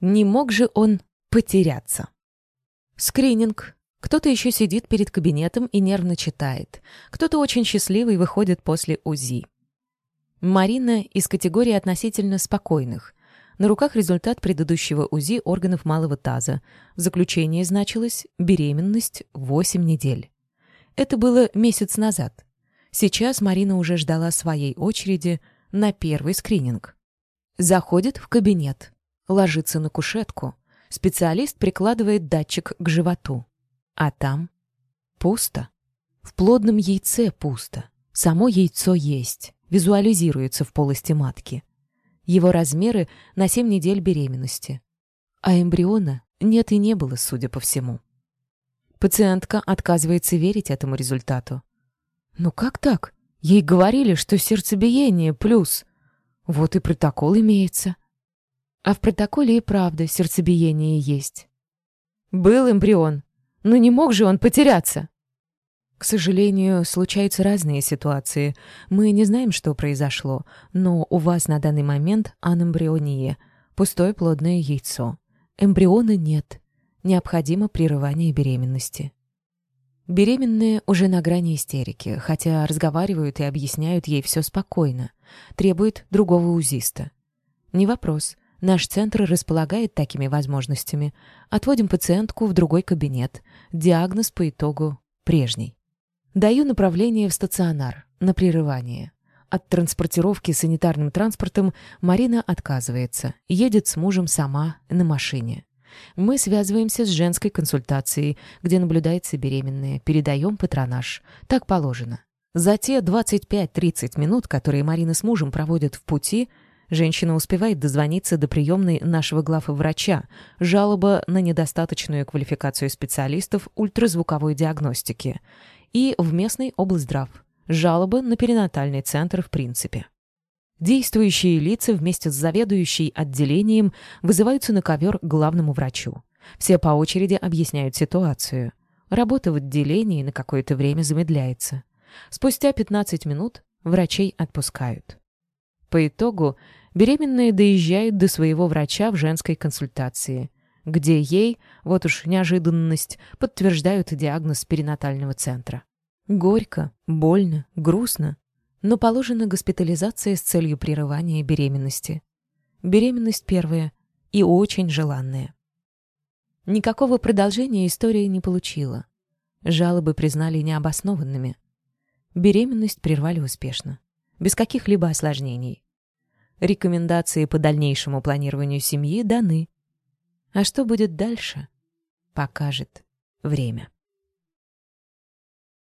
Не мог же он потеряться. Скрининг. Кто-то еще сидит перед кабинетом и нервно читает. Кто-то очень счастливый выходит после УЗИ. Марина из категории относительно спокойных. На руках результат предыдущего УЗИ органов малого таза. В заключении значилось беременность 8 недель. Это было месяц назад. Сейчас Марина уже ждала своей очереди на первый скрининг. Заходит в кабинет, ложится на кушетку. Специалист прикладывает датчик к животу. А там пусто. В плодном яйце пусто. Само яйцо есть, визуализируется в полости матки. Его размеры на 7 недель беременности. А эмбриона нет и не было, судя по всему. Пациентка отказывается верить этому результату. «Ну как так? Ей говорили, что сердцебиение плюс. Вот и протокол имеется». А в протоколе и правда сердцебиение есть. Был эмбрион, но не мог же он потеряться. К сожалению, случаются разные ситуации. Мы не знаем, что произошло, но у вас на данный момент анэмбриония, пустое плодное яйцо. Эмбриона нет. Необходимо прерывание беременности. Беременные уже на грани истерики, хотя разговаривают и объясняют ей все спокойно. Требует другого узиста. Не вопрос. Наш центр располагает такими возможностями. Отводим пациентку в другой кабинет. Диагноз по итогу прежний. Даю направление в стационар, на прерывание. От транспортировки санитарным транспортом Марина отказывается, едет с мужем сама на машине. Мы связываемся с женской консультацией, где наблюдается беременная, передаем патронаж. Так положено. За те 25-30 минут, которые Марина с мужем проводят в пути, женщина успевает дозвониться до приемной нашего главврача, жалоба на недостаточную квалификацию специалистов ультразвуковой диагностики – и в местный облздрав. Жалобы на перинатальный центр в принципе. Действующие лица вместе с заведующей отделением вызываются на ковер к главному врачу. Все по очереди объясняют ситуацию. Работа в отделении на какое-то время замедляется. Спустя 15 минут врачей отпускают. По итогу беременная доезжает до своего врача в женской консультации, где ей, вот уж неожиданность, подтверждают диагноз перинатального центра. Горько, больно, грустно, но положена госпитализация с целью прерывания беременности. Беременность первая и очень желанная. Никакого продолжения история не получила. Жалобы признали необоснованными. Беременность прервали успешно, без каких-либо осложнений. Рекомендации по дальнейшему планированию семьи даны. А что будет дальше, покажет время.